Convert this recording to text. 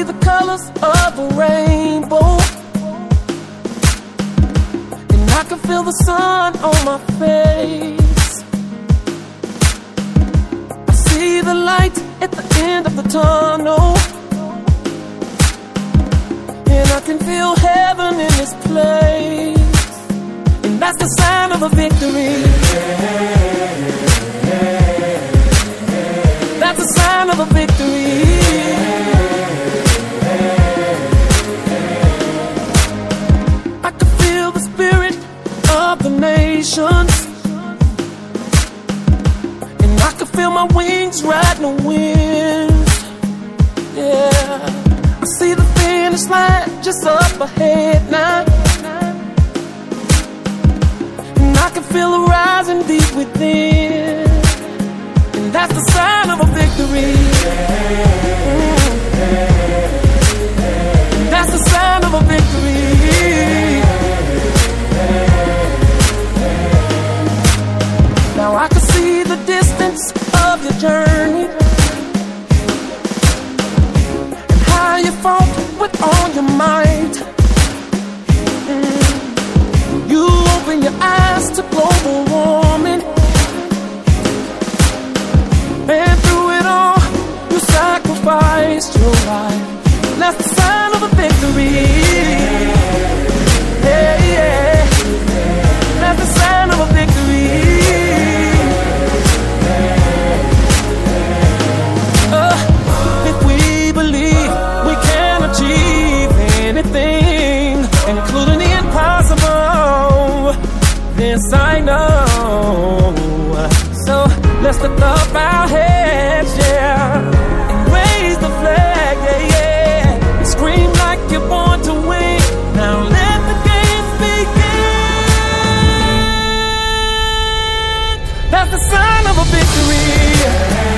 see the colors of a rainbow. And I can feel the sun on my face. I see the light at the end of the tunnel. And I can feel heaven in this place. And that's the sign of a victory. Feel my wings riding the wind. Yeah. I see the finish line just up ahead now. And I can feel it rising deep within. And that's the sign of a victory. Mm. That's the sign of a victory. Your. Mm. You open your eyes to global warming. And through it all, you sacrificed your life. That's this I know. So let's lift up our heads, yeah, and raise the flag, yeah, yeah. And scream like you're born to win. Now let the games begin. That's the sign of a victory.